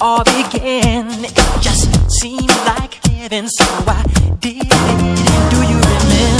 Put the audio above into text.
all began. It just seemed like heaven, so I did it. Do you remember?